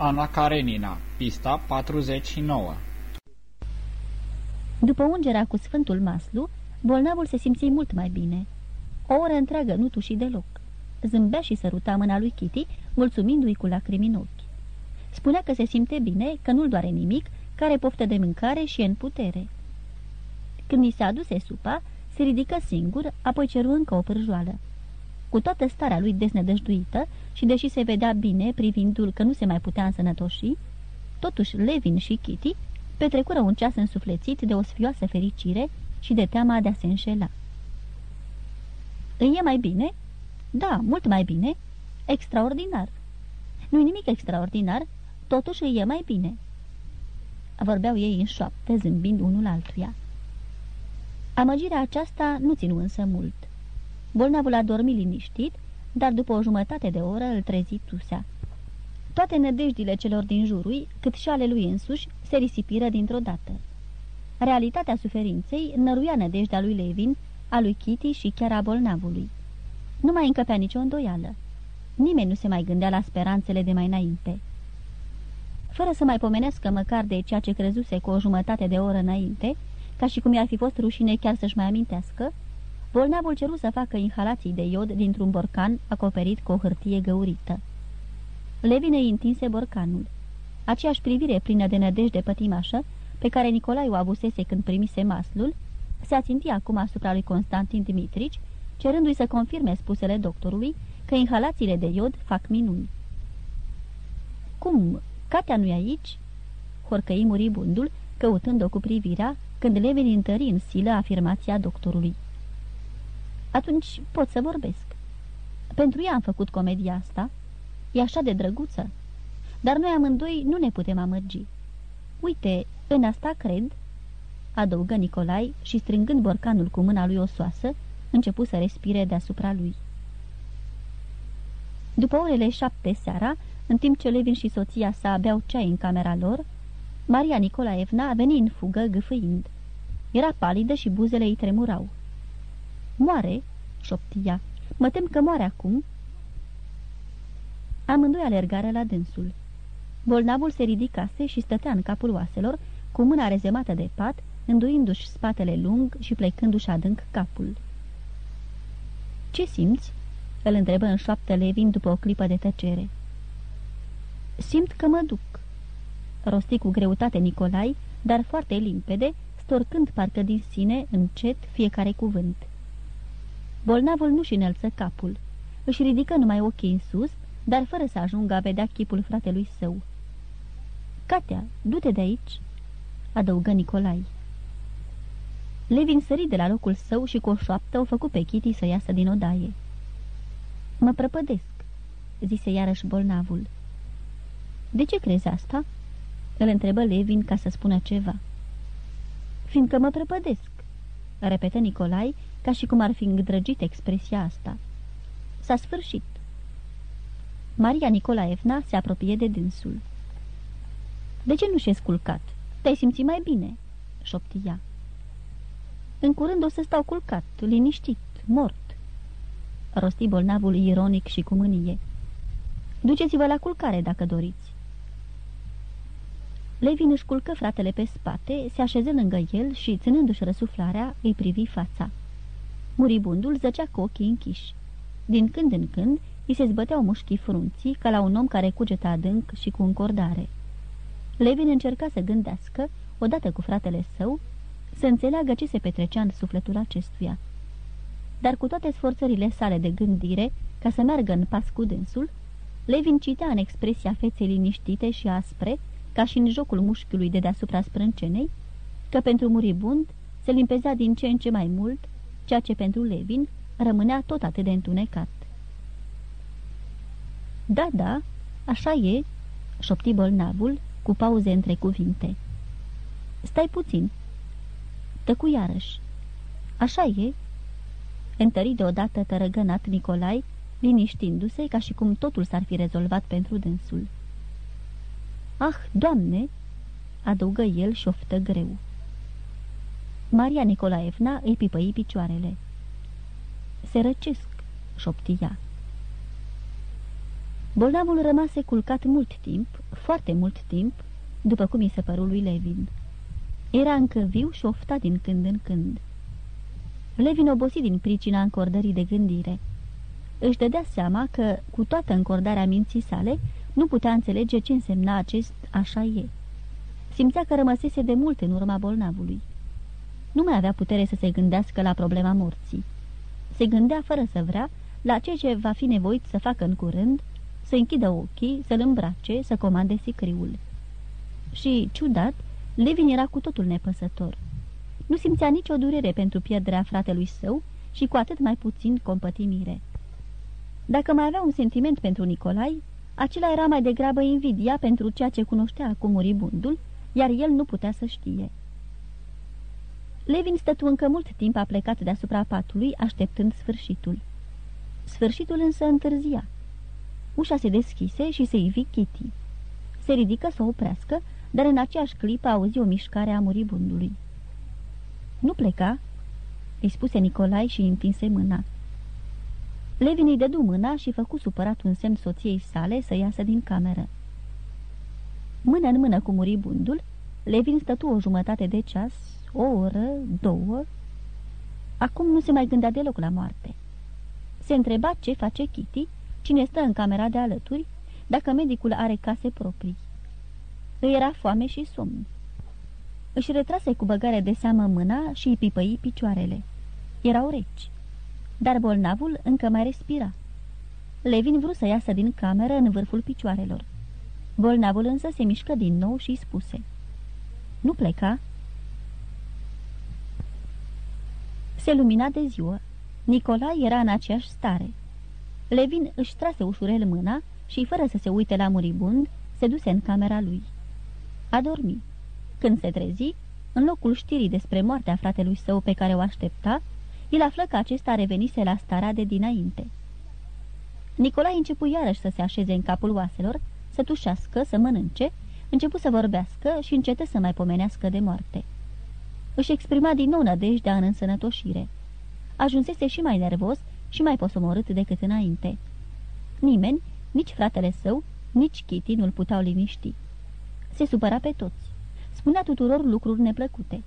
Ana Karenina, pista 49 După ungerea cu Sfântul Maslu, bolnavul se simți mult mai bine. O oră întreagă nu tuși deloc. Zâmbea și săruta mâna lui Kitty, mulțumindu-i cu lacrimi în ochi. Spunea că se simte bine, că nu-l doare nimic, care poftă de mâncare și e în putere. Când i se aduse supa, se ridică singur, apoi ceru încă o pârjoală. Cu toată starea lui desnădăjduită și deși se vedea bine privindu-l că nu se mai putea însănătoși, totuși Levin și Kitty petrecură un ceas însuflețit de o sfioasă fericire și de teama de a se înșela. Îi e mai bine?" Da, mult mai bine. Extraordinar." Nu-i nimic extraordinar, totuși îi e mai bine." Vorbeau ei în șoaptă, zâmbind unul altuia. Amăgirea aceasta nu ținu însă mult. Bolnavul a dormit liniștit, dar după o jumătate de oră îl trezi tusea. Toate nădejdile celor din jurul, cât și ale lui însuși, se risipiră dintr-o dată. Realitatea suferinței năruia nădejdea lui Levin, a lui Kitty și chiar a bolnavului. Nu mai încăpea nicio îndoială. Nimeni nu se mai gândea la speranțele de mai înainte. Fără să mai pomenească măcar de ceea ce crezuse cu o jumătate de oră înainte, ca și cum i-ar fi fost rușine chiar să-și mai amintească, bolnavul ceru să facă inhalații de iod dintr-un borcan acoperit cu o hârtie găurită. Levin îi întinse borcanul. Aceeași privire plină de nădejde pătimașă, pe care Nicolae o avusese când primise maslul, se aținti acum asupra lui Constantin Dimitrici, cerându-i să confirme spusele doctorului că inhalațiile de iod fac minuni. Cum? Catea nu-i aici?" Horcăi muribundul, căutând-o cu privirea, când Levin întări în silă afirmația doctorului. Atunci pot să vorbesc. Pentru ea am făcut comedia asta. E așa de drăguță. Dar noi amândoi nu ne putem amărgi. Uite, în asta cred, adăugă Nicolai și strângând borcanul cu mâna lui osoasă, începu să respire deasupra lui. După orele șapte seara, în timp ce Levin și soția sa beau ceai în camera lor, Maria Nicolaevna a venit în fugă gâfâind. Era palidă și buzele îi tremurau. Moare?" șoptia. Mă tem că moare acum." Amândoi alergară la dânsul. Bolnavul se ridicase și stătea în capul oaselor, cu mâna rezemată de pat, înduindu-și spatele lung și plecându-și adânc capul. Ce simți?" îl întrebă în șoaptă Levin după o clipă de tăcere. Simt că mă duc," rosti cu greutate Nicolai, dar foarte limpede, storcând parcă din sine, încet, fiecare cuvânt. Bolnavul nu-și înălță capul. Își ridică numai ochii în sus, dar fără să ajungă a vedea chipul fratelui său. Catea, du-te de aici!" adăugă Nicolai. Levin sări de la locul său și cu o șoaptă o făcu pe Kitty să iasă din odaie. Mă prăpădesc," zise iarăși bolnavul. De ce crezi asta?" îl întrebă Levin ca să spună ceva. Fiindcă mă prăpădesc," repetă Nicolai, ca și cum ar fi îndrăgit expresia asta. S-a sfârșit. Maria Nicolaevna se apropie de dânsul. De ce nu și-e sculcat? Te-ai simțit mai bine?" șoptia. În curând o să stau culcat, liniștit, mort." Rosti bolnavul ironic și cu mânie. Duceți-vă la culcare dacă doriți." Levin își culcă fratele pe spate, se așeză lângă el și, ținându-și răsuflarea, îi privi fața. Muribundul zăcea cu ochii închiși. Din când în când, îi se zbăteau mușchii frunții, ca la un om care cugeta adânc și cu încordare. Levin încerca să gândească, odată cu fratele său, să înțeleagă ce se petrecea în sufletul acestuia. Dar cu toate sforțările sale de gândire, ca să meargă în pas cu dânsul, Levin citea în expresia feței liniștite și aspre, ca și în jocul mușchiului de deasupra sprâncenei, că pentru muribund se limpezea din ce în ce mai mult, ceea ce pentru Levin rămânea tot atât de întunecat. Da, da, așa e," șopti bolnavul, cu pauze între cuvinte. Stai puțin." Tăcu iarăși. Așa e." Întări deodată tărăgănat Nicolai, liniștindu-se ca și cum totul s-ar fi rezolvat pentru dânsul. Ah, doamne!" adăugă el și șoftă greu. Maria Nicolaevna îi pipăi picioarele. Se răcesc, șoptia. Bolnavul rămase culcat mult timp, foarte mult timp, după cum i se păru lui Levin. Era încă viu și ofta din când în când. Levin obosi din pricina încordării de gândire. Își dădea seama că, cu toată încordarea minții sale, nu putea înțelege ce însemna acest așa e. Simțea că rămăsese de mult în urma bolnavului. Nu mai avea putere să se gândească la problema morții. Se gândea fără să vrea la ceea ce va fi nevoit să facă în curând, să închidă ochii, să-l îmbrace, să comande sicriul. Și, ciudat, Levin era cu totul nepăsător. Nu simțea nicio durere pentru pierderea fratelui său și cu atât mai puțin compătimire. Dacă mai avea un sentiment pentru Nicolai, acela era mai degrabă invidia pentru ceea ce cunoștea acum muribundul, iar el nu putea să știe. Levin stătu încă mult timp a plecat deasupra patului, așteptând sfârșitul. Sfârșitul însă întârzia. Ușa se deschise și se ivi Kitty. Se ridică să o oprească, dar în aceeași clipă auzi o mișcare a muribundului. Nu pleca?" îi spuse Nicolai și întinse mâna. Levin îi dădu mâna și făcu supărat un semn soției sale să iasă din cameră. Mână în mână cu muribundul, Levin stătu o jumătate de ceas, o oră, două. Acum nu se mai gândea deloc la moarte. Se întreba ce face Kitty, cine stă în camera de alături, dacă medicul are case proprii. Îi era foame și somn. Își retrase cu băgare de seamă mâna și îi pipăi picioarele. Erau reci. Dar bolnavul încă mai respira. Levin vrut să iasă din cameră în vârful picioarelor. Bolnavul însă se mișcă din nou și spuse. Nu pleca?" Se lumina de ziua. Nicolae era în aceeași stare. Levin își trase ușurel mâna și, fără să se uite la muribund, se duse în camera lui. A dormi. Când se trezi, în locul știrii despre moartea fratelui său pe care o aștepta, el află că acesta revenise la starea de dinainte. Nicolae începu iarăși să se așeze în capul oaselor, să tușească, să mănânce, începu să vorbească și încetă să mai pomenească de moarte. Își exprima din nou nădejdea în însănătoșire. Ajunsese și mai nervos și mai posomorât decât înainte. Nimeni, nici fratele său, nici Kitty nu-l puteau liniști. Se supăra pe toți. Spunea tuturor lucruri neplăcute.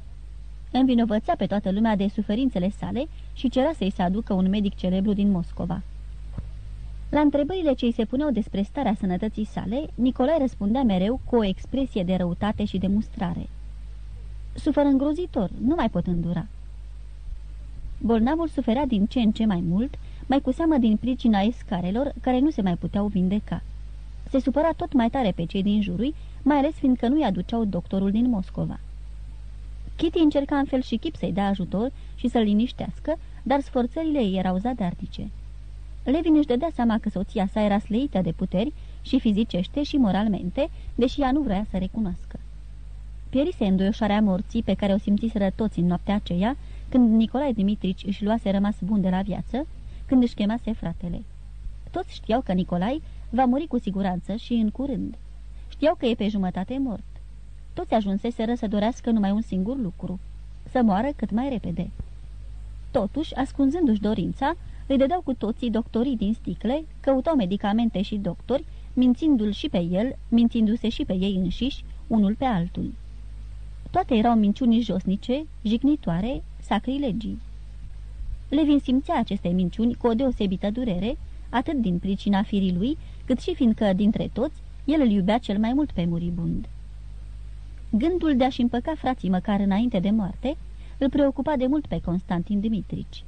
Învinovățea pe toată lumea de suferințele sale și cerea să-i se aducă un medic celebru din Moscova. La întrebările ce îi se puneau despre starea sănătății sale, Nicolae răspundea mereu cu o expresie de răutate și de mustrare. Sufăr îngrozitor, nu mai pot îndura. Bolnavul suferea din ce în ce mai mult, mai cu seamă din pricina escarelor care nu se mai puteau vindeca. Se supăra tot mai tare pe cei din jurul, mai ales fiindcă nu-i aduceau doctorul din Moscova. Kitty încerca în fel și chip să-i dea ajutor și să-l liniștească, dar sforțările ei erau zadarnice. Levin își dădea seama că soția sa era sleită de puteri și fizicește și moralmente, deși ea nu vrea să recunoască. Pierise înduioșarea morții pe care o simțiseră toți în noaptea aceea, când Nicolae Dimitrici își luase rămas bun de la viață, când își chemase fratele. Toți știau că Nicolae va muri cu siguranță și în curând. Știau că e pe jumătate mort. Toți ajunseseră să dorească numai un singur lucru, să moară cât mai repede. Totuși, ascunzându-și dorința, îi dădeau cu toții doctorii din sticle, căutau medicamente și doctori, mințindu-l și pe el, mințindu-se și pe ei înșiși, unul pe altul. Toate erau minciuni josnice, jignitoare, sacrilegii. Levin simțea aceste minciuni cu o deosebită durere, atât din pricina firii lui, cât și fiindcă, dintre toți, el îl iubea cel mai mult pe muribund. Gândul de a-și împăca frații măcar înainte de moarte îl preocupa de mult pe Constantin Dimitrici.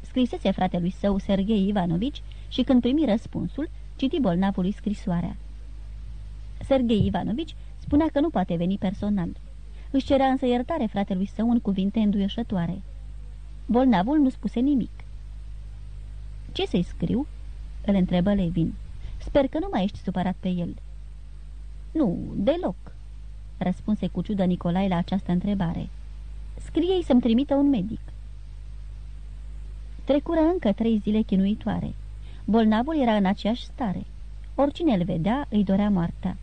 Scrisese fratelui său Sergei Ivanovici și când primi răspunsul, citi bolnavului scrisoarea. Sergei Ivanovici spunea că nu poate veni personal. Își cerea însă iertare fratelui său în cuvinte înduioșătoare. Bolnavul nu spuse nimic. Ce să-i scriu?" îl întrebă Levin. Sper că nu mai ești supărat pe el." Nu, deloc," răspunse cu ciudă Nicolae la această întrebare. Scrie-i să-mi trimită un medic." Trecură încă trei zile chinuitoare. Bolnavul era în aceeași stare. Oricine îl vedea, îi dorea moartea.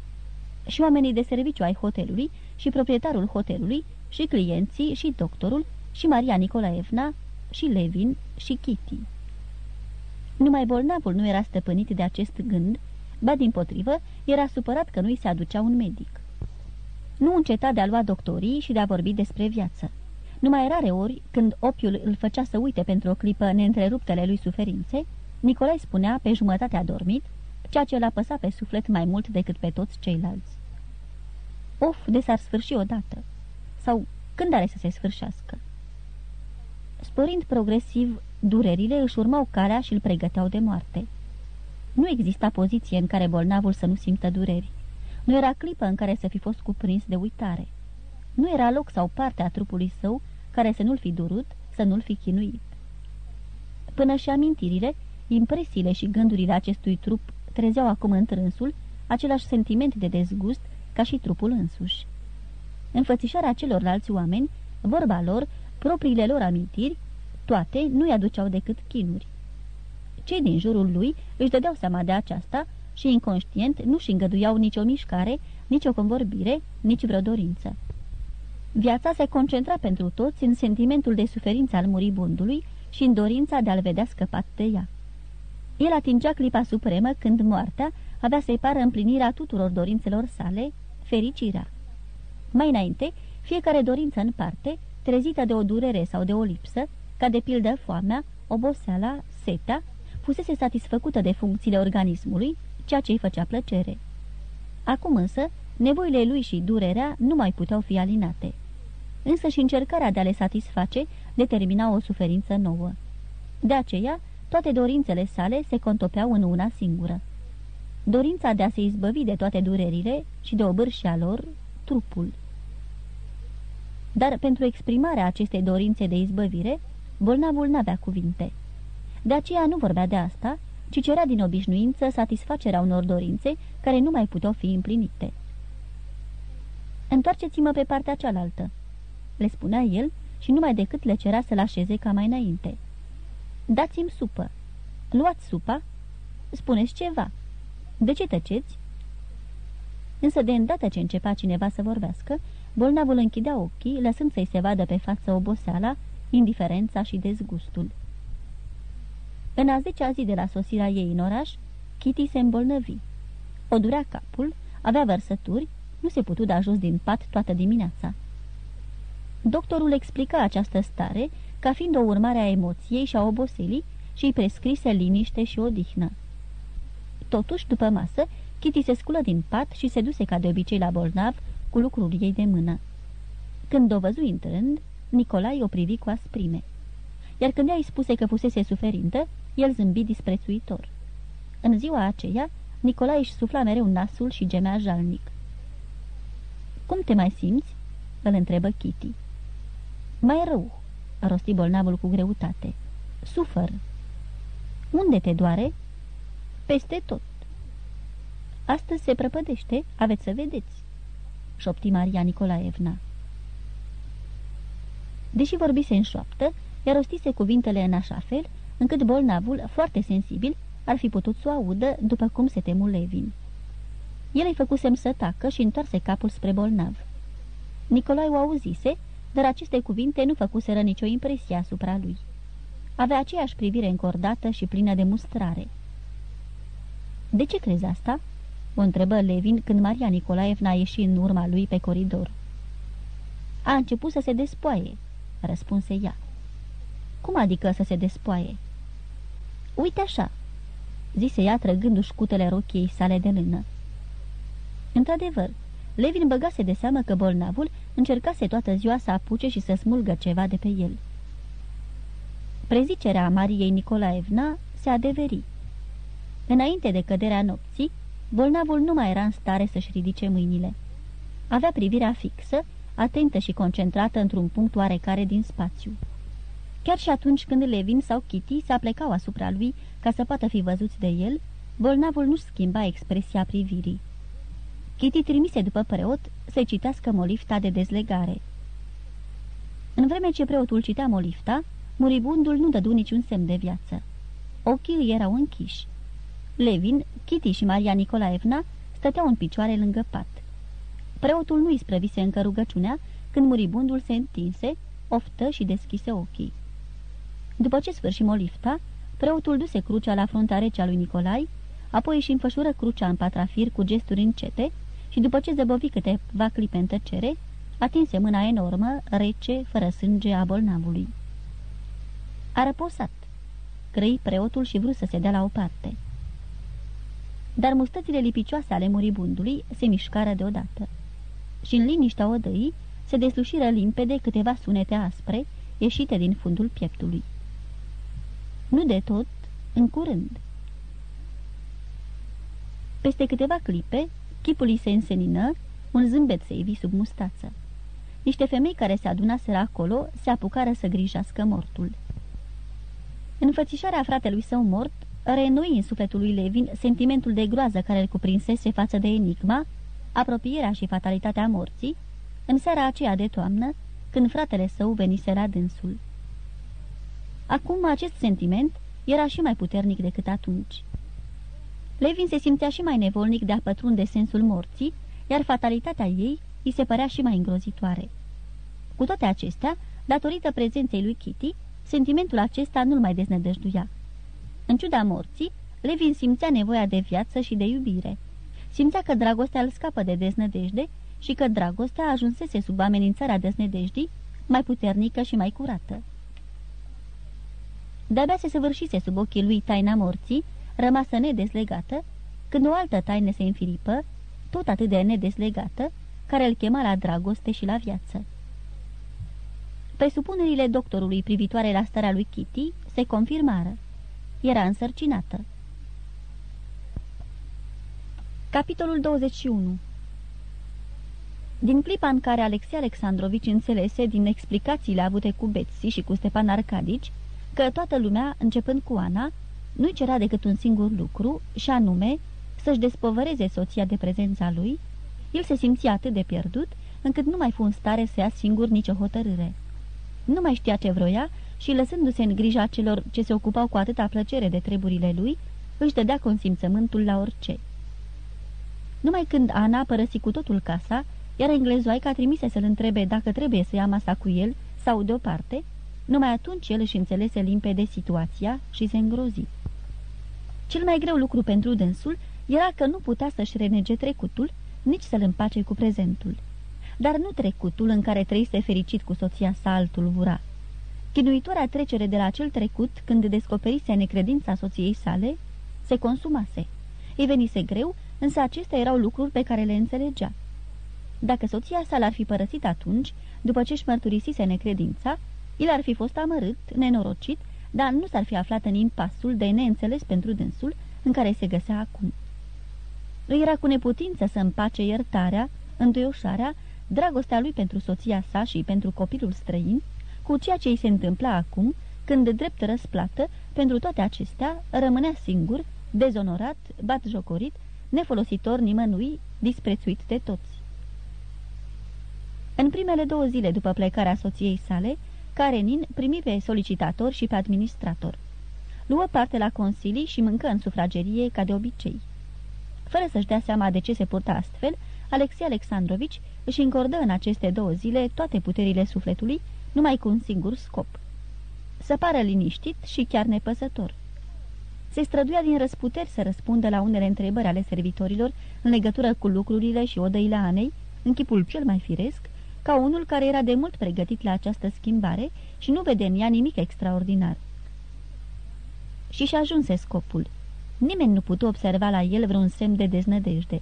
Și oamenii de serviciu ai hotelului, și proprietarul hotelului, și clienții, și doctorul, și Maria Nicolaevna, și Levin, și Kitty. Numai bolnavul nu era stăpânit de acest gând, ba din potrivă, era supărat că nu-i se aducea un medic. Nu înceta de a lua doctorii și de a vorbi despre viață. Numai rare ori, când opiul îl făcea să uite pentru o clipă neîntreruptele lui suferințe, Nicolae spunea, pe jumătate adormit, ceea ce l-a păsat pe suflet mai mult decât pe toți ceilalți. Of, de s-ar sfârși odată! Sau când are să se sfârșească? Sporind progresiv, durerile își urmau calea și îl pregăteau de moarte. Nu exista poziție în care bolnavul să nu simtă dureri. Nu era clipă în care să fi fost cuprins de uitare. Nu era loc sau parte a trupului său care să nu-l fi durut, să nu-l fi chinuit. Până și amintirile, impresiile și gândurile acestui trup trezeau acum în trânsul același sentiment de dezgust ca și trupul însuși. Înfățișarea celorlalți oameni, vorba lor, propriile lor amintiri, toate nu-i aduceau decât chinuri. Cei din jurul lui își dădeau seama de aceasta și inconștient nu-și îngăduiau nicio mișcare, nicio convorbire, nici vreo dorință. Viața se concentra pentru toți în sentimentul de suferință al muribundului și în dorința de a-l vedea scăpat de ea. El atingea clipa supremă când moartea avea să-i pară împlinirea tuturor dorințelor sale, fericirea. Mai înainte, fiecare dorință în parte, trezită de o durere sau de o lipsă, ca de pildă foamea, oboseala, seta, fusese satisfăcută de funcțiile organismului, ceea ce îi făcea plăcere. Acum însă, nevoile lui și durerea nu mai puteau fi alinate. Însă și încercarea de a le satisface determina o suferință nouă. De aceea, toate dorințele sale se contopeau în una singură. Dorința de a se izbăvi de toate durerile și de obârșia lor, trupul. Dar pentru exprimarea acestei dorințe de izbăvire, bolnavul n-avea cuvinte. De aceea nu vorbea de asta, ci cerea din obișnuință satisfacerea unor dorințe care nu mai puteau fi împlinite. Întoarceți-mă pe partea cealaltă," le spunea el și numai decât le cerea să-l așeze ca mai înainte. Dați-mi supă. Luați supa. Spuneți ceva. De ce tăceți?" Însă de îndată ce începea cineva să vorbească, bolnavul închidea ochii, lăsând să-i se vadă pe față oboseala, indiferența și dezgustul. În a zecea zi de la sosirea ei în oraș, Kitty se îmbolnăvi. O durea capul, avea vărsături, nu se putu da jos din pat toată dimineața. Doctorul explica această stare ca fiind o urmare a emoției și a oboselii și îi prescrise liniște și odihnă. Totuși, după masă, Kitty se sculă din pat și se duse ca de obicei la bolnav cu lucrul ei de mână. Când o văzu intrând, Nicolai o privi cu asprime. Iar când ea îi spuse că fusese suferintă, el zâmbi disprețuitor. În ziua aceea, Nicolae își sufla mereu nasul și gemea jalnic. Cum te mai simți?" îl întrebă Kitty. Mai rău," rosti bolnavul cu greutate. Sufăr." Unde te doare?" Peste tot." Astăzi se prăpădește, aveți să vedeți," șopti Maria Nicolaevna. Deși vorbise în șoaptă, ea rostise cuvintele în așa fel, încât bolnavul, foarte sensibil, ar fi putut să o audă după cum se temu Levin. El îi făcu semn să tacă și întoarse capul spre bolnav. Nicolae o auzise, dar aceste cuvinte nu făcuseră nicio impresie asupra lui. Avea aceeași privire încordată și plină de mustrare. De ce crezi asta?" o întrebă Levin când Maria Nicolaevna ieși în urma lui pe coridor. A început să se despoaie," răspunse ea. Cum adică să se despoaie?" Uite așa," zise ea trăgându-și cutele rochiei sale de lână. Într-adevăr, Levin băgase de seamă că bolnavul încercase toată ziua să apuce și să smulgă ceva de pe el. Prezicerea Mariei Nicolaevna se adeveri. Înainte de căderea nopții, bolnavul nu mai era în stare să-și ridice mâinile. Avea privirea fixă, atentă și concentrată într-un punct oarecare din spațiu. Chiar și atunci când Levin sau Kitty se aplecau asupra lui ca să poată fi văzuți de el, bolnavul nu schimba expresia privirii. Kitty trimise după preot să-i citească molifta de dezlegare. În vreme ce preotul citea molifta, muribundul nu dădu niciun semn de viață. Ochii îi erau închiși. Levin, Kitty și Maria Nicolaevna stăteau în picioare lângă pat. Preotul nu-i sprăvise încă rugăciunea când muribundul se întinse, oftă și deschise ochii. După ce sfârși molifta, preotul duse crucea la frunta rece a lui Nicolai, apoi își înfășură crucea în patrafir cu gesturi încete și după ce zăbovi câteva clipe în tăcere, atinse mâna enormă, rece, fără sânge a bolnavului. A răposat. Crăi preotul și vrut să se dea la o parte. Dar mustățile lipicioase ale muribundului se mișcară deodată. Și în liniștea odăii se deslușiră limpede câteva sunete aspre, ieșite din fundul pieptului. Nu de tot, în curând. Peste câteva clipe, chipul îi se însenină, un zâmbet se ivi sub mustață. Niște femei care se adunaseră acolo se apucară să grijească mortul. Înfățișarea fratelui său mort reînnoi în sufletul lui Levin sentimentul de groază care îl cuprinsese față de enigma, apropierea și fatalitatea morții, în seara aceea de toamnă, când fratele său venise la dânsul. Acum acest sentiment era și mai puternic decât atunci. Levin se simțea și mai nevolnic de a pătrunde sensul morții, iar fatalitatea ei îi se părea și mai îngrozitoare. Cu toate acestea, datorită prezenței lui Kitty, sentimentul acesta nu-l mai deznădăjduia. În ciuda morții, Levin simțea nevoia de viață și de iubire. Simțea că dragostea îl scapă de deznădejde și că dragostea ajunsese sub amenințarea deznădejdii, mai puternică și mai curată. De-abia se săvârșise sub ochii lui taina morții, rămasă nedeslegată, când o altă taină se înfilipă, tot atât de nedeslegată, care îl chema la dragoste și la viață. Presupunerile doctorului privitoare la starea lui Kitty se confirmară. Era însărcinată. Capitolul 21 Din clipa în care Alexei Alexandrovici înțelese din explicațiile avute cu Betsy și cu Stepan Arcadici că toată lumea, începând cu Ana, nu-i cerea decât un singur lucru, și anume să-și despovăreze soția de prezența lui, el se simțea atât de pierdut, încât nu mai fu în stare să ia singur nicio hotărâre. Nu mai știa ce vroia și, lăsându-se în grija celor ce se ocupau cu atâta plăcere de treburile lui, își dădea consimțământul la orice. Numai când Ana părăsi cu totul casa, iar englezoaica trimise să-l întrebe dacă trebuie să ia masa cu el sau deoparte, numai atunci el își înțelese limpede situația și se îngrozi. Cel mai greu lucru pentru dânsul era că nu putea să-și renege trecutul, nici să-l împace cu prezentul. Dar nu trecutul în care trăise fericit cu soția sa altul vura. Chinuitoarea trecere de la acel trecut, când descoperise necredința soției sale, se consumase. Îi venise greu, însă acestea erau lucruri pe care le înțelegea. Dacă soția sa l-ar fi părăsit atunci, după ce își mărturisise necredința, el ar fi fost amărât, nenorocit, dar nu s-ar fi aflat în impasul de neînțeles pentru dânsul în care se găsea acum. Îi era cu neputință să împace iertarea, înduioșarea, dragostea lui pentru soția sa și pentru copilul străin, cu ceea ce îi se întâmpla acum, când, drept răsplată, pentru toate acestea, rămânea singur, dezonorat, batjocorit, nefolositor nimănui, disprețuit de toți. În primele două zile după plecarea soției sale, Karenin primi pe solicitator și pe administrator. Luă parte la consilii și mâncă în sufragerie ca de obicei. Fără să-și dea seama de ce se purta astfel, Alexei Alexandrovici își încordă în aceste două zile toate puterile sufletului, numai cu un singur scop. Să pară liniștit și chiar nepăsător. Se străduia din răsputeri să răspundă la unele întrebări ale servitorilor în legătură cu lucrurile și odăile Anei, în chipul cel mai firesc, ca unul care era de mult pregătit la această schimbare și nu vede în ea nimic extraordinar. Și și ajunse scopul. Nimeni nu putu observa la el vreun semn de deznădejde.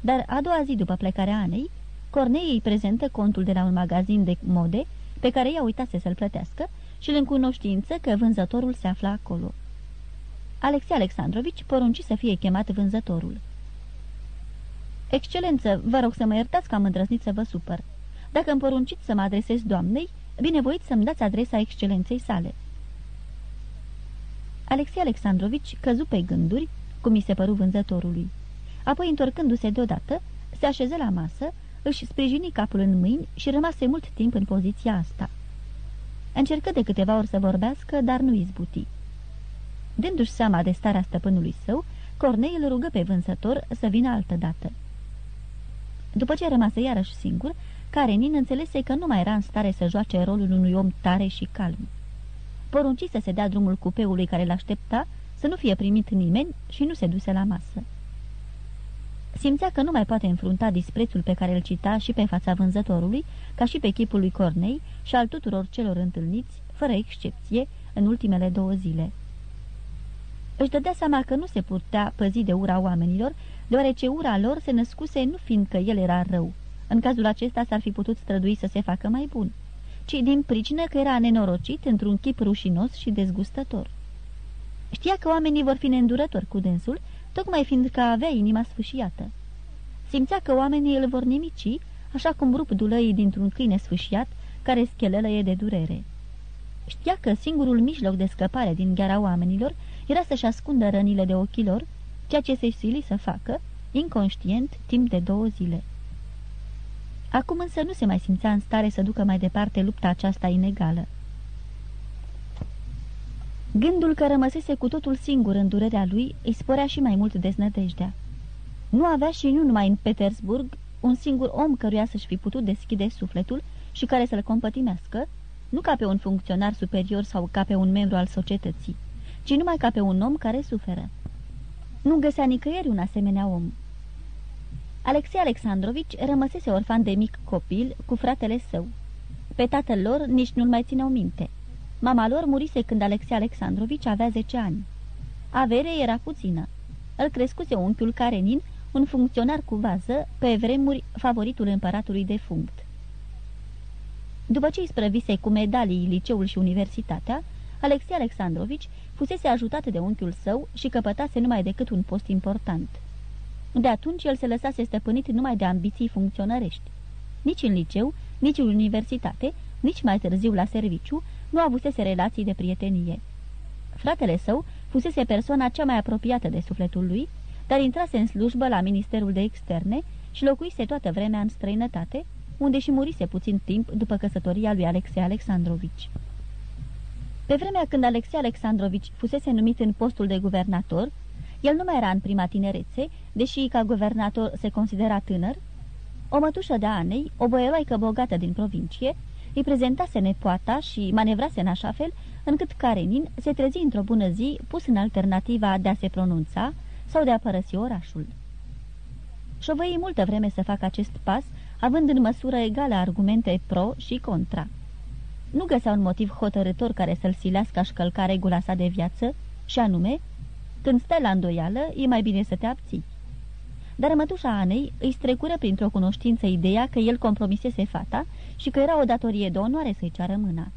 Dar a doua zi după plecarea Anei, Cornei îi prezentă contul de la un magazin de mode pe care ea uitase să-l plătească și îl încunoștință că vânzătorul se afla acolo. Alexei Alexandrovici porunci să fie chemat vânzătorul. Excelență, vă rog să mă iertați că am îndrăznit să vă supăr. Dacă îmi porunciți să mă adresez doamnei, binevoiți să-mi dați adresa excelenței sale." Alexei Alexandrovici căzu pe gânduri, cum mi se păru vânzătorului. Apoi, întorcându-se deodată, se așeză la masă, își sprijini capul în mâini și rămase mult timp în poziția asta. Încercă de câteva ori să vorbească, dar nu izbuti. Dându-și seama de starea stăpânului său, Cornei îl rugă pe vânzător să vină altă dată. După ce rămase iarăși singur, Karenin înțelese că nu mai era în stare să joace rolul unui om tare și calm. Porunci să se dea drumul cupeului care l-aștepta, să nu fie primit nimeni și nu se duse la masă. Simțea că nu mai poate înfrunta disprețul pe care îl cita și pe fața vânzătorului, ca și pe chipul lui Cornei și al tuturor celor întâlniți, fără excepție, în ultimele două zile. Își dădea seama că nu se putea păzi de ura oamenilor, deoarece ura lor se născuse nu fiindcă el era rău. În cazul acesta s-ar fi putut strădui să se facă mai bun, ci din pricină că era nenorocit într-un chip rușinos și dezgustător. Știa că oamenii vor fi neîndurători cu dânsul, tocmai fiindcă avea inima sfâșiată. Simțea că oamenii îl vor nimici, așa cum rup dulăii dintr-un câine sfâșiat care schelelăie de durere. Știa că singurul mijloc de scăpare din gheara oamenilor era să-și ascundă rănile de ochilor, ceea ce se sili să facă, inconștient, timp de două zile. Acum însă nu se mai simțea în stare să ducă mai departe lupta aceasta inegală. Gândul că rămăsese cu totul singur în durerea lui îi sporea și mai mult deznădejdea. Nu avea și nu numai în Petersburg un singur om căruia să-și fi putut deschide sufletul și care să-l compătimească, nu ca pe un funcționar superior sau ca pe un membru al societății, ci numai ca pe un om care suferă. Nu găsea nicăieri un asemenea om. Alexei Alexandrovici rămăsese orfan de mic copil cu fratele său. Pe tatăl lor nici nu-l mai țineau minte. Mama lor murise când Alexei Alexandrovici avea 10 ani. Averea era puțină. Îl crescuse unchiul Karenin, un funcționar cu vază, pe vremuri favoritul împăratului defunct. După ce îi sprăvise cu medalii liceul și universitatea, Alexei Alexandrovici fusese ajutat de unchiul său și căpătase numai decât un post important. De atunci el se lăsase stăpânit numai de ambiții funcționărești. Nici în liceu, nici în universitate, nici mai târziu la serviciu, nu avusese relații de prietenie. Fratele său fusese persoana cea mai apropiată de sufletul lui, dar intrase în slujbă la Ministerul de Externe și locuise toată vremea în străinătate, unde și murise puțin timp după căsătoria lui Alexei Alexandrovici. Pe vremea când Alexei Alexandrovici fusese numit în postul de guvernator, el nu mai era în prima tinerețe, deși ca guvernator se considera tânăr, o mătușă de Anei, o băieroaică bogată din provincie, îi prezentase nepoata și manevrase în așa fel încât Karenin se trezi într-o bună zi pus în alternativa de a se pronunța sau de a părăsi orașul. Șovăi multă vreme să facă acest pas, având în măsură egală argumente pro și contra. Nu găsea un motiv hotărător care să-l silească a călca regula sa de viață, și anume, când stai la îndoială, e mai bine să te abții. Dar mătușa Anei îi strecură printr-o cunoștință ideea că el compromisese fata și că era o datorie de onoare să-i ceară mâna.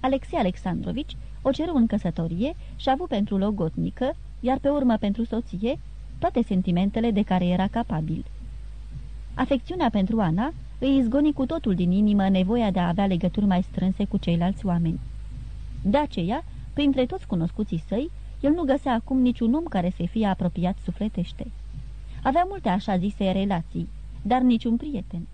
Alexei Alexandrovici o ceru în căsătorie și a avut pentru logotnică, iar pe urmă pentru soție, toate sentimentele de care era capabil. Afecțiunea pentru Ana îi izgoni cu totul din inimă nevoia de a avea legături mai strânse cu ceilalți oameni. De aceea, printre toți cunoscuții săi, el nu găsea acum niciun om care să fie apropiat sufletește. Avea multe așa zise relații, dar niciun prieten.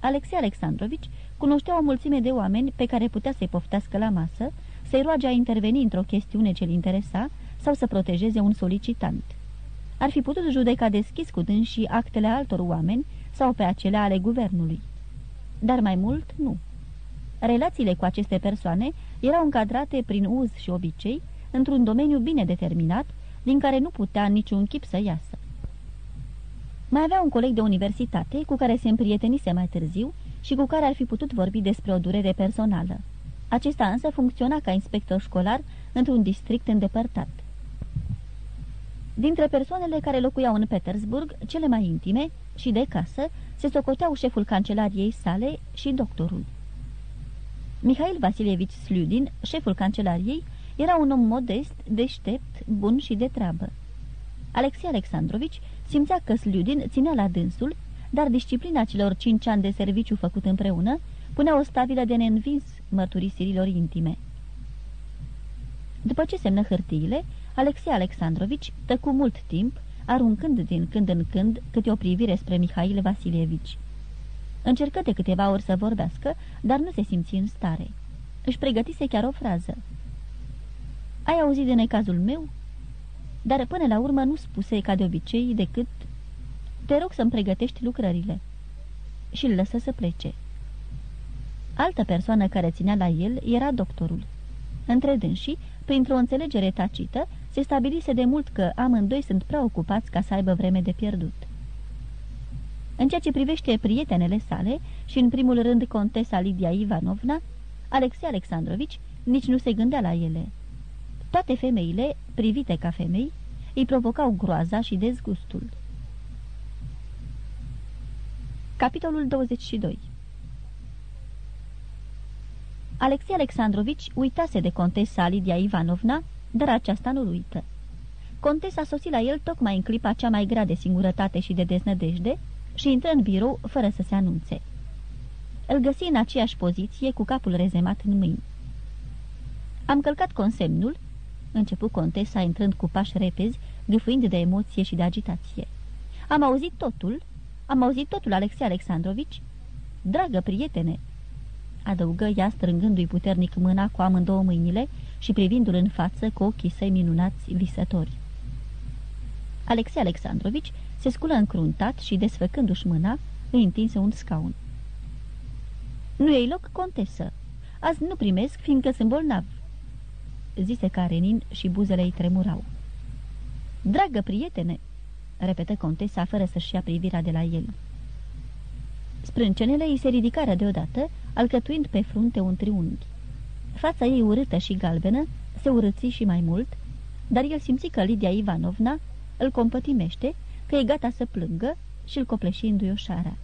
Alexei Alexandrovici cunoștea o mulțime de oameni pe care putea să-i poftească la masă, să-i roage a interveni într-o chestiune ce-l interesa sau să protejeze un solicitant. Ar fi putut judeca deschis cu și actele altor oameni sau pe acele ale guvernului. Dar mai mult, nu. Relațiile cu aceste persoane erau încadrate prin uz și obicei într-un domeniu bine determinat, din care nu putea niciun chip să iasă. Mai avea un coleg de universitate cu care se împrietenise mai târziu și cu care ar fi putut vorbi despre o durere personală. Acesta însă funcționa ca inspector școlar într-un district îndepărtat. Dintre persoanele care locuiau în Petersburg, cele mai intime și de casă, se socoteau șeful cancelariei sale și doctorul. Mihail Vasilievici Sludin, șeful cancelariei, era un om modest, deștept, bun și de treabă. Alexei Alexandrovici simțea că Sludin ținea la dânsul, dar disciplina celor cinci ani de serviciu făcut împreună punea o stabilă de neînvins mărturisirilor intime. După ce semnă hârtiile, Alexei Alexandrovici tăcu mult timp, aruncând din când în când câte o privire spre Mihail Vasilievici. Încercă de câteva ori să vorbească, dar nu se simți în stare. Își pregătise chiar o frază. Ai auzit de necazul meu?" Dar până la urmă nu spuse ca de obicei decât Te rog să-mi pregătești lucrările." Și îl lăsă să plece. Altă persoană care ținea la el era doctorul. Între dânsii, printr-o înțelegere tacită, se stabilise de mult că amândoi sunt prea ocupați ca să aibă vreme de pierdut. În ceea ce privește prietenele sale și în primul rând contesa Lidia Ivanovna, Alexei Alexandrovici nici nu se gândea la ele. Toate femeile, privite ca femei, îi provocau groaza și dezgustul. Capitolul 22 Alexei Alexandrovici uitase de contesa Lidia Ivanovna, dar aceasta nu uită. Contesa sosi la el tocmai în clipa cea mai grea de singurătate și de deznădejde și intră în birou fără să se anunțe. Îl găsi în aceeași poziție, cu capul rezemat în mâini. Am călcat consemnul, începu contesa intrând cu pași repezi, gâfâind de emoție și de agitație. Am auzit totul, am auzit totul, Alexei Alexandrovici. Dragă prietene, adăugă ea strângându-i puternic mâna cu amândouă mâinile și privindu-l în față cu ochii săi minunați visători. Alexei Alexandrovici se sculă încruntat și, desfăcându-și mâna, îi întinse un scaun. Nu e loc, contesă. Azi nu primesc, fiindcă sunt bolnav," zise Karenin și buzele îi tremurau. Dragă prietene!" repetă contesa fără să-și ia privirea de la el. Sprâncenele îi se ridicară deodată, alcătuind pe frunte un triunghi. Fața ei urâtă și galbenă se urăți și mai mult, dar el simți că Lidia Ivanovna îl compătimește, că e gata să plângă și îl copleși înduioșarea.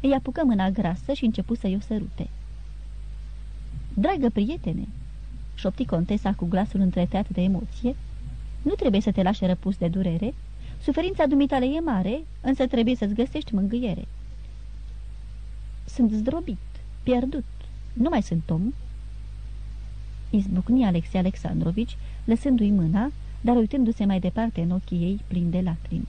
Îi apucă mâna grasă și începu să-i o sărute. Dragă prietene!" Șopti contesa cu glasul întreteat de emoție, nu trebuie să te lași răpus de durere, suferința dumitale e mare, însă trebuie să-ți găsești mângâiere. Sunt zdrobit, pierdut, nu mai sunt om." Izbucni Alexei Alexandrovici, lăsându-i mâna, dar uitându-se mai departe în ochii ei plini de lacrimi.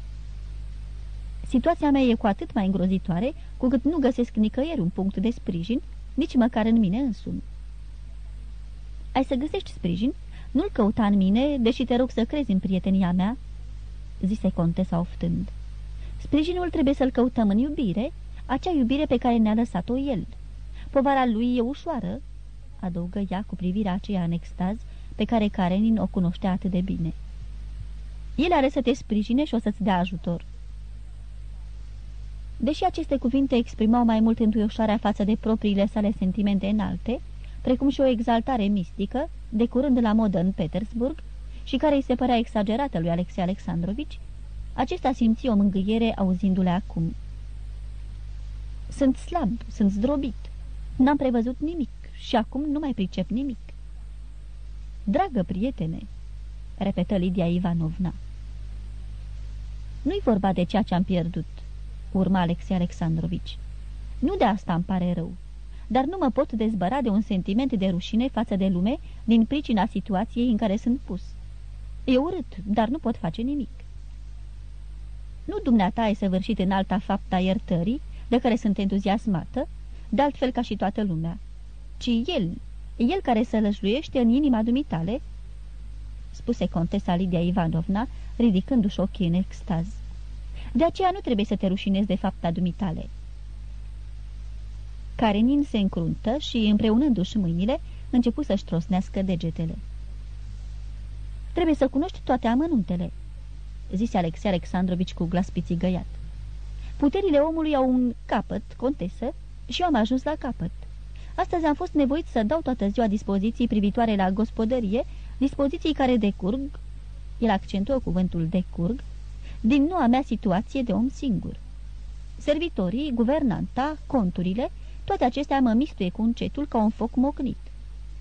Situația mea e cu atât mai îngrozitoare, cu cât nu găsesc nicăieri un punct de sprijin, nici măcar în mine însumi. Ai să găsești sprijin? Nu-l căuta în mine, deși te rog să crezi în prietenia mea," zise contesa oftând. Sprijinul trebuie să-l căutăm în iubire, acea iubire pe care ne-a lăsat-o el. Povara lui e ușoară, adăugă ea cu privirea aceea în extaz pe care Karenin o cunoștea atât de bine. El are să te sprijine și o să-ți dea ajutor. Deși aceste cuvinte exprimau mai mult întuioșarea față de propriile sale sentimente înalte, precum și o exaltare mistică, de curând la modă în Petersburg, și care îi se părea exagerată lui Alexei Alexandrovici, acesta simți o mângâiere auzindu-le acum. Sunt slab, sunt zdrobit, n-am prevăzut nimic și acum nu mai pricep nimic. Dragă prietene, repetă Lidia Ivanovna, nu-i vorba de ceea ce am pierdut, urma Alexei Alexandrovici. Nu de asta îmi pare rău, dar nu mă pot dezbăra de un sentiment de rușine față de lume din pricina situației în care sunt pus. E urât, dar nu pot face nimic. Nu dumneata ai săvârșit în alta fapta iertării, de care sunt entuziasmată, de altfel ca și toată lumea, ci el, el care să lăjluiește în inima dumitale, spuse contesa Lidia Ivanovna, ridicându-și ochii în extaz. De aceea nu trebuie să te rușinezi de fapta dumitale. Karenin se încruntă și, împreunându-și mâinile, începu să-și trosnească degetele. Trebuie să cunoști toate amănuntele," zise Alexei Alexandrovici cu glas pițigăiat. Puterile omului au un capăt, contesă, și eu am ajuns la capăt. Astăzi am fost nevoit să dau toată ziua dispoziții privitoare la gospodărie, dispoziții care decurg, el accentuă cuvântul decurg, din noua mea situație de om singur. Servitorii, guvernanta, conturile, toate acestea mă mistuie cu încetul ca un foc mocnit.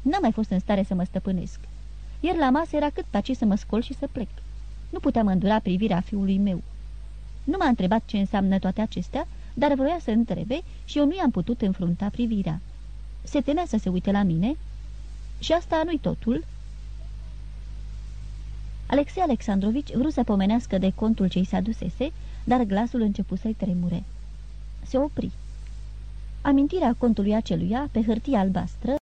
N-am mai fost în stare să mă stăpânesc. Iar la masă era cât taci să mă scol și să plec. Nu puteam îndura privirea fiului meu. Nu m-a întrebat ce înseamnă toate acestea, dar vroia să întrebe și eu nu i-am putut înfrunta privirea. Se temea să se uite la mine și asta nu-i totul. Alexei Alexandrovici vrut să pomenească de contul ce-i se adusese, dar glasul început să-i tremure. Se opri. Amintirea contului aceluia, pe hârtie albastră,